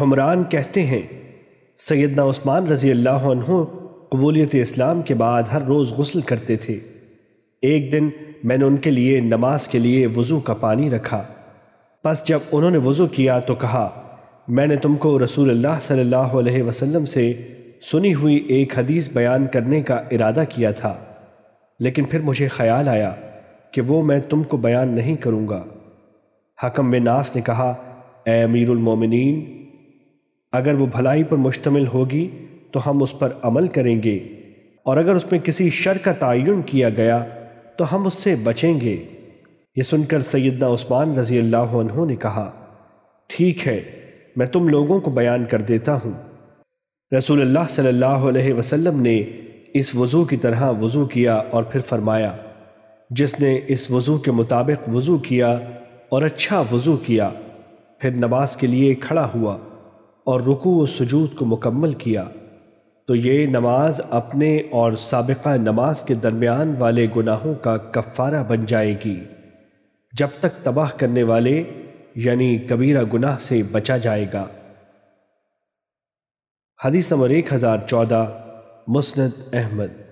حمران کہتے ہیں، سیدنا عثمان رضی اللہ عنہ قبولیت اسلام کے بعد ہر روز غسل کرتے تھے۔ ایک دن میں نے ان کے لیے نماز کے لیے وضو کا پانی رکھا۔ پس جب انہوں نے وضو کیا تو کہا، میں نے تم کو رسول اللہ صلی اللہ علیہ وسلم سے سنی ہوئی ایک حدیث بیان کرنے کا ارادہ کیا تھا۔ لیکن پھر مجھے خیال آیا کہ وہ میں تم کو بیان نہیں کروں گا۔ حکم میں ناس نے کہا، اے امیر المومنین اگر وہ بھلائی پر مشتمل ہوگی تو ہم اس پر عمل کریں گے، اور اگر اس میں کسی شر کا تعین کیا گیا تو ہم اس سے بچیں گے۔ یہ سن کر سیدنا عثمان رضی اللہ عنہ نے کہا، ٹھیک ہے، میں تم لوگوں کو بیان کر دیتا ہوں۔ رسول اللہ صلی اللہ علیہ وسلم نے اس وضو کی طرح وضو کیا اور پھر فرمایا، جس نے اس وضو کے مطابق وضو کیا اور اچھا وضو کیا، پھر نماز کے لیے کھڑا ہوا۔ اور رکوع و سجود کو مکمل کیا، تو یہ نماز اپنے اور سابقہ نماز کے درمیان والے گناہوں کا کفارہ بن جائے گی۔ جب تک تباہ کرنے والے یعنی کبیرہ گناہ سے بچا جائے گا۔ حدیث نمبر ایک ہزار چودہ، مسند احمد۔